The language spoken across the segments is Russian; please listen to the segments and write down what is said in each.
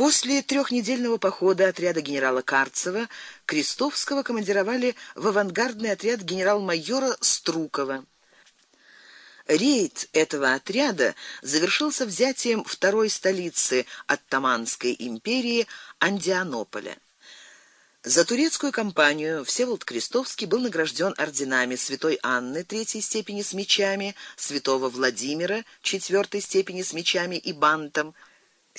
После трехнедельного похода отряда генерала Карцева Крестовского командировали в авангардный отряд генерал-майора Струкова. Рейд этого отряда завершился взятием второй столицы оттоманской империи Андианополя. За турецкую кампанию Всеволод Крестовский был награжден орденами Святой Анны третьей степени с мечами, Святого Владимира четвертой степени с мечами и бантом,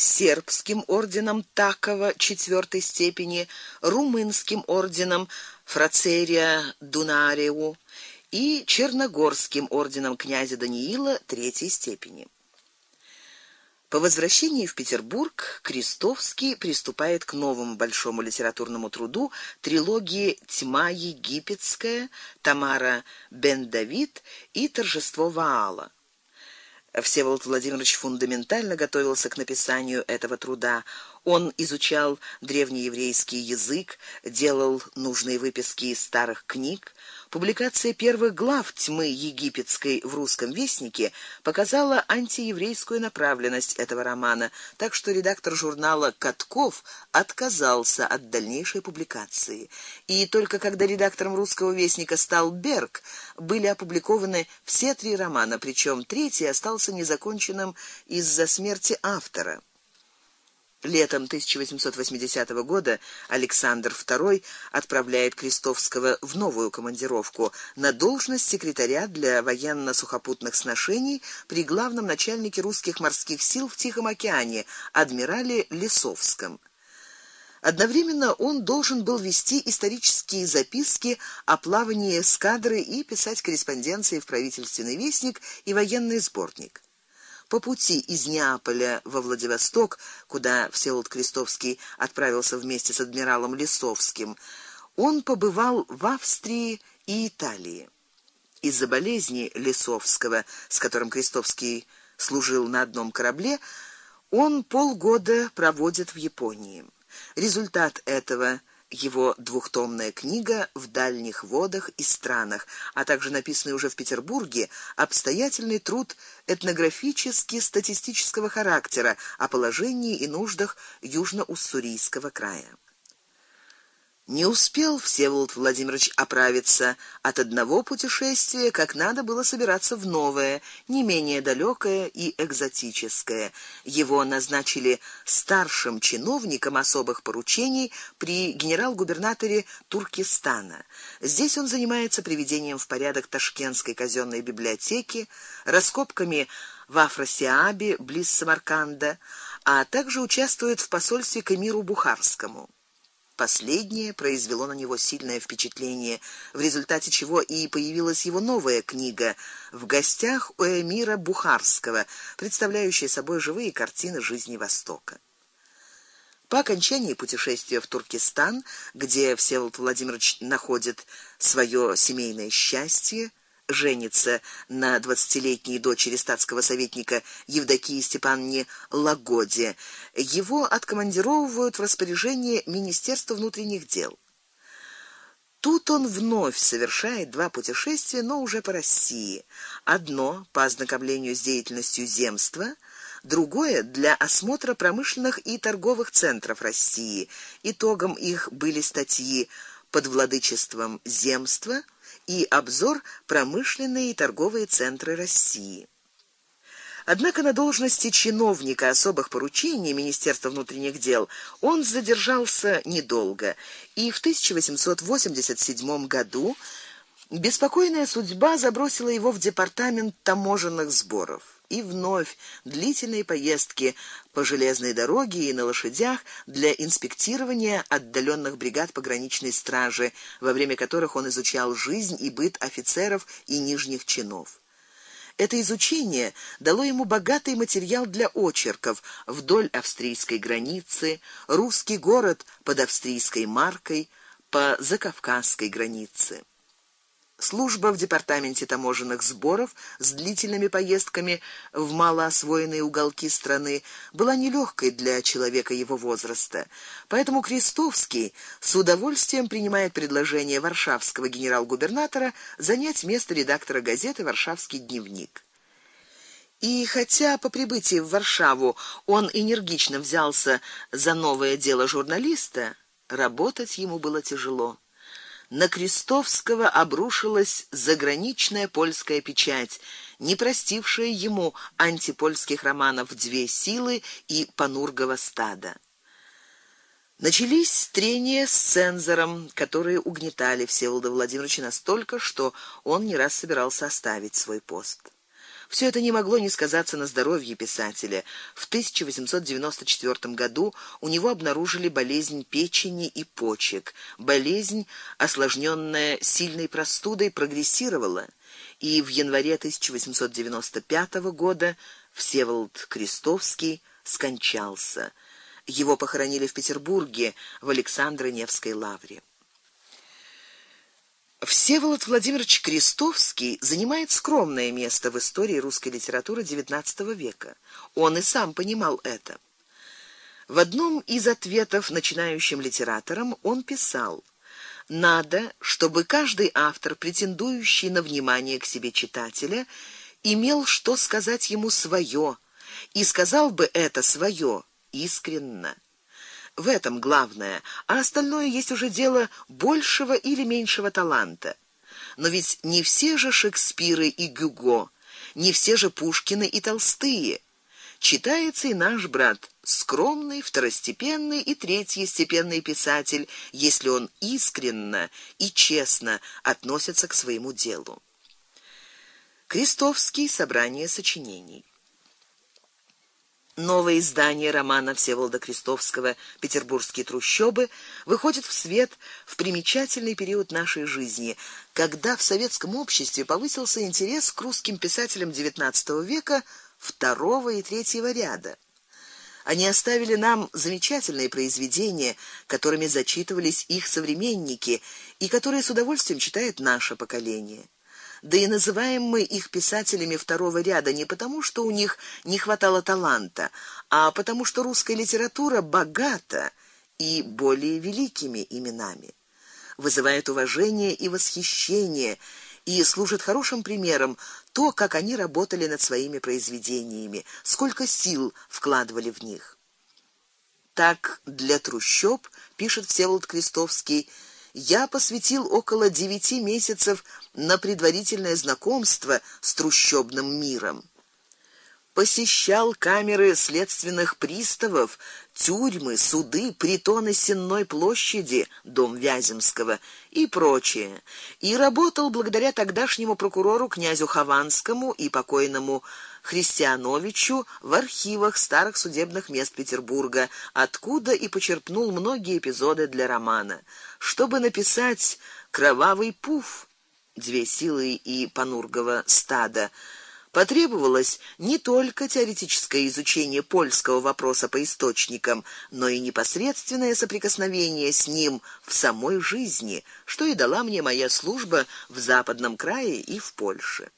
сербским орденом Такова четвертой степени, румынским орденом Фрацерия Дунариу и черногорским орденом князя Даниила третьей степени. По возвращении в Петербург Крестовский приступает к новому большому литературному труду трилогии Тьма египетская, Тамара бен-Давид и Торжество Ваала. Всеволод Владимирович фундаментально готовился к написанию этого труда. Он изучал древнееврейский язык, делал нужные выписки из старых книг. Публикация первых глав Тьмы египетской в русском вестнике показала антиеврейскую направленность этого романа, так что редактор журнала Катков отказался от дальнейшей публикации. И только когда редактором русского вестника стал Берг, были опубликованы все три романа, причем третий остался незаконченным из-за смерти автора. Летом 1880 года Александр II отправляет Крестовского в новую командировку на должность секретаря для военно-сухопутных сношений при главном начальнике русских морских сил в Тихом океане адмирале Лисовском. Одновременно он должен был вести исторические записки о плавании эскадры и писать корреспонденции в правительственный вестник и военный сборник. По пути из Неаполя во Владивосток, куда Всеволод Крестовский отправился вместе с адмиралом Лисовским, он побывал в Австрии и Италии. Из-за болезни Лисовского, с которым Крестовский служил на одном корабле, он полгода проводит в Японии. Результат этого его двухтомная книга в дальних водах и странах, а также написанный уже в Петербурге обстоятельный труд этнографически-статистического характера о положении и нуждах южно-уссурийского края. Не успел Всеволод Владимирович оправиться от одного путешествия, как надо было собираться в новое, не менее далекое и экзотическое. Его назначили старшим чиновником особых поручений при генерал-губернаторе Туркестана. Здесь он занимается приведением в порядок Ташкентской казенной библиотеки, раскопками в Афросиабе близ Самарканда, а также участвует в посольстве к эмиру Бухарскому. Последнее произвело на него сильное впечатление, в результате чего и появилась его новая книга В гостях у эмира Бухарского, представляющая собой живые картины жизни Востока. По окончании путешествия в Туркестан, где Всеволод Владимирович находит свое семейное счастье, женится на двадцатилетней дочери статского советника Евдокии Степановне Лагоде. Его откомандировывают в распоряжение Министерства внутренних дел. Тут он вновь совершает два путешествия, но уже по России. Одно по ознакомлению с деятельностью земства, другое для осмотра промышленных и торговых центров России. Итогом их были статьи под владычеством земства и обзор промышленные и торговые центры России. Однако на должности чиновника особых поручений Министерства внутренних дел он задержался недолго, и в 1887 году беспокойная судьба забросила его в департамент таможенных сборов и вновь длительные поездки по железной дороге и на лошадях для инспектирования отдаленных бригад пограничной стражи, во время которых он изучал жизнь и быт офицеров и нижних чинов. Это изучение дало ему богатый материал для очерков вдоль австрийской границы, русский город под австрийской маркой, по закавказской границе. Служба в департаменте таможенных сборов с длительными поездками в малоосвоенные уголки страны была нелегкой для человека его возраста. Поэтому Крестовский с удовольствием принимает предложение варшавского генерал-губернатора занять место редактора газеты Варшавский дневник. И хотя по прибытии в Варшаву он энергично взялся за новое дело журналиста, работать ему было тяжело. На Крестовского обрушилась заграничная польская печать, не простившая ему антипольских романов Две силы и Панургова стада. Начались трения с цензором, которые угнетали Всеволода Владимировича настолько, что он не раз собирался оставить свой пост. Все это не могло не сказаться на здоровье писателя. В 1894 году у него обнаружили болезнь печени и почек. Болезнь, осложненная сильной простудой, прогрессировала, и в январе 1895 года Всеволод Крестовский скончался. Его похоронили в Петербурге в Александро-Невской лавре. Всеволод Владимирович Крестовский занимает скромное место в истории русской литературы XIX века. Он и сам понимал это. В одном из ответов начинающим литераторам он писал: надо, чтобы каждый автор, претендующий на внимание к себе читателя, имел что сказать ему свое, и сказал бы это свое искренно. В этом главное, а остальное есть уже дело большего или меньшего таланта. Но ведь не все же Шекспиры и Гюго, не все же Пушкины и Толстые. Читается и наш брат, скромный, второстепенный и третьестепенный писатель, если он искренно и честно относится к своему делу. Крестовский собрание сочинений. Новое издание романа Всеволода Крестовского Петербургские трущобы выходит в свет в примечательный период нашей жизни, когда в советском обществе повысился интерес к русским писателям XIX века второго и третьего ряда. Они оставили нам замечательные произведения, которыми зачитывались их современники и которые с удовольствием читает наше поколение. Да и называем мы их писателями второго ряда не потому, что у них не хватало таланта, а потому что русская литература богата и более великими именами. Вызывает уважение и восхищение и служит хорошим примером то, как они работали над своими произведениями, сколько сил вкладывали в них. Так для трущоб пишет Всеволод Крестовский я посвятил около девяти месяцев на предварительное знакомство с трущобным миром. Посещал камеры следственных приставов, тюрьмы, суды, притоны Сенной площади, дом Вяземского и прочее. И работал благодаря тогдашнему прокурору князю Хованскому и покойному Христиановичу в архивах старых судебных мест Петербурга, откуда и почерпнул многие эпизоды для романа, чтобы написать Кровавый пуф, две силы и Панургова стада. Потребовалось не только теоретическое изучение польского вопроса по источникам, но и непосредственное соприкосновение с ним в самой жизни, что и дала мне моя служба в западном крае и в Польше.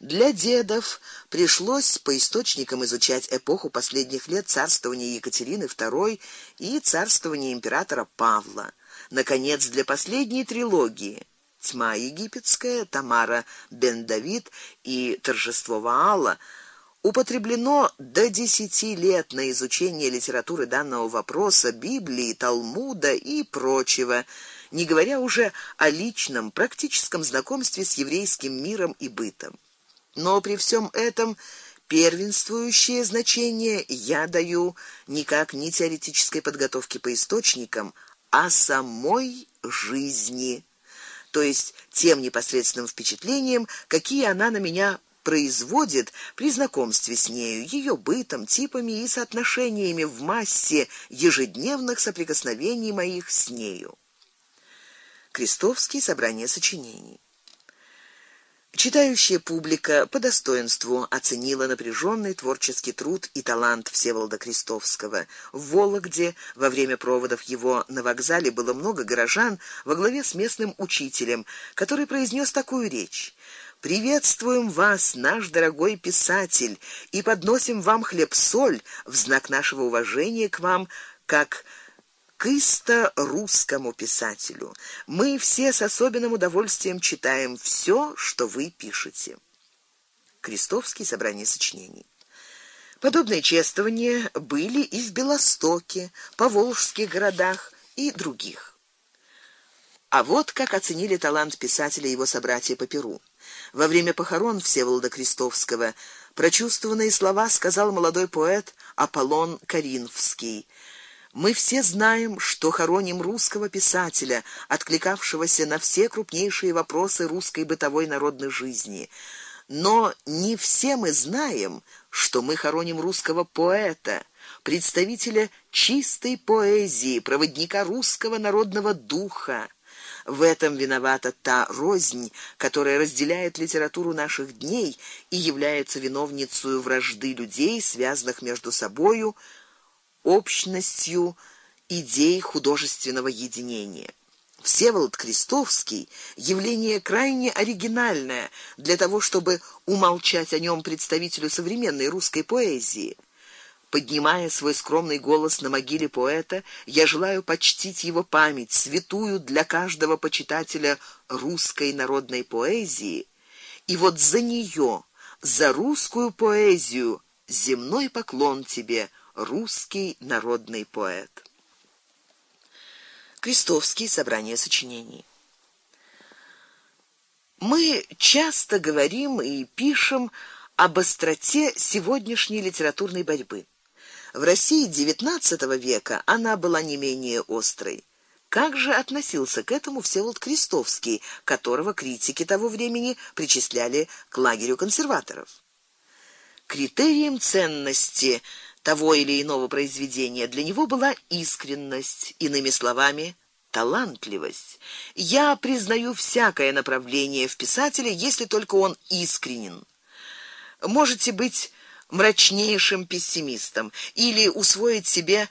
Для дедов пришлось по источникам изучать эпоху последних лет царствования Екатерины II и царствования императора Павла. Наконец, для последней трилогии Тьма египетская, Тамара бен-Давид и Торжество Ваала употреблено до десяти лет на изучение литературы данного вопроса, Библии, Талмуда и прочего, не говоря уже о личном, практическом знакомстве с еврейским миром и бытом. Но при всем этом первенствующее значение я даю никак не теоретической подготовке по источникам, а самой жизни, то есть тем непосредственным впечатлением, какие она на меня производит при знакомстве с нею, ее бытом, типами и соотношениями в массе ежедневных соприкосновений моих с нею. Крестовский собрание сочинений. Читающая публика по достоинству оценила напряженный творческий труд и талант Всеволода Крестовского. В Вологде во время проводов его на вокзале было много горожан во главе с местным учителем, который произнес такую речь: Приветствуем вас, наш дорогой писатель, и подносим вам хлеб-соль в знак нашего уважения к вам, как к исто русскому писателю. Мы все с особенным удовольствием читаем все, что вы пишете. Крестовский собрание сочинений. Подобные чествования были и в Белостоке, Поволжских городах и других. А вот как оценили талант писателя его собратья по Перу. Во время похорон Всеволода Крестовского прочувствованные слова сказал молодой поэт Аполлон Каринфский. Мы все знаем, что хороним русского писателя, откликавшегося на все крупнейшие вопросы русской бытовой народной жизни. Но не все мы знаем, что мы хороним русского поэта, представителя чистой поэзии, проводника русского народного духа. В этом виновата та рознь, которая разделяет литературу наших дней и является виновницей вражды людей, связанных между собою общностью идей художественного единения. Всеволод Крестовский явление крайне оригинальное для того, чтобы умолчать о нем представителю современной русской поэзии. Поднимая свой скромный голос на могиле поэта, я желаю почтить его память, святую для каждого почитателя русской народной поэзии. И вот за нее, за русскую поэзию, земной поклон тебе, русский народный поэт. Крестовский. Собрание сочинений. Мы часто говорим и пишем об остроте сегодняшней литературной борьбы. В России XIX века она была не менее острой. Как же относился к этому Всеволод Крестовский, которого критики того времени причисляли к лагерю консерваторов? Критерием ценности того или иного произведения для него была искренность, иными словами, талантливость. Я признаю всякое направление в писателе, если только он искренен. Можете быть мрачнейшим пессимистом или усвоить себе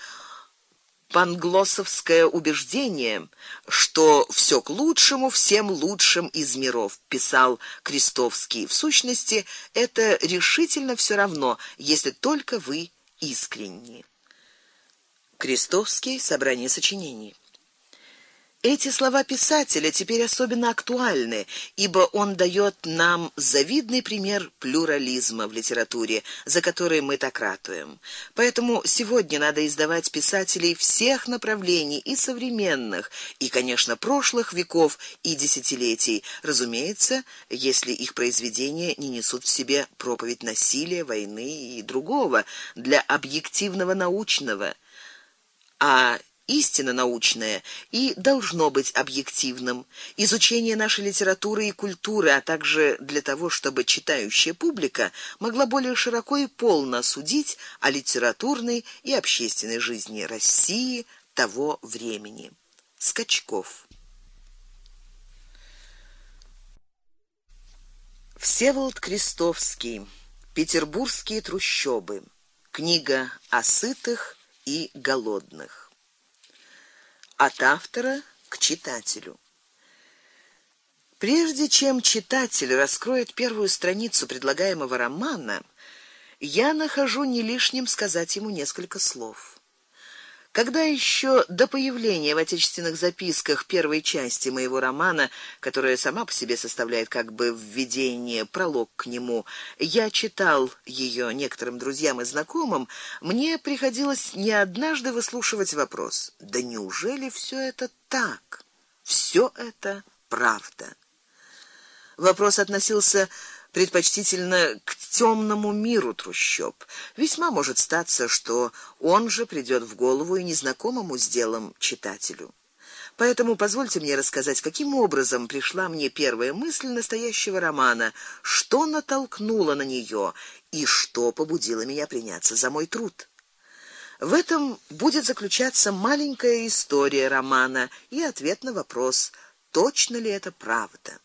панглоссовское убеждение, что все к лучшему всем лучшим из миров, писал Крестовский. В сущности, это решительно все равно, если только вы искренни. Крестовский. Собрание сочинений. Эти слова писателя теперь особенно актуальны, ибо он даёт нам завидный пример плюрализма в литературе, за который мы так ратуем. Поэтому сегодня надо издавать писателей всех направлений и современных, и, конечно, прошлых веков и десятилетий, разумеется, если их произведения не несут в себе проповедь насилия, войны и другого для объективного научного а истинно научное и должно быть объективным. Изучение нашей литературы и культуры, а также для того, чтобы читающая публика могла более широко и полно судить о литературной и общественной жизни России того времени. Скачков. Всеволод Крестовский. Петербургские трущобы. Книга о сытых и голодных от автора к читателю. Прежде чем читатель раскроет первую страницу предлагаемого романа, я нахожу не лишним сказать ему несколько слов. Когда еще до появления в отечественных записках первой части моего романа, которая сама по себе составляет как бы введение, пролог к нему, я читал ее некоторым друзьям и знакомым, мне приходилось не однажды выслушивать вопрос: "Да неужели все это так? Все это правда?" Вопрос относился предпочтительно к темному миру трущоб. Весьма может статься, что он же придёт в голову и незнакомому с делом читателю. Поэтому позвольте мне рассказать, каким образом пришла мне первая мысль настоящего романа, что натолкнуло на неё и что побудило меня приняться за мой труд. В этом будет заключаться маленькая история романа и ответ на вопрос: точно ли это правда.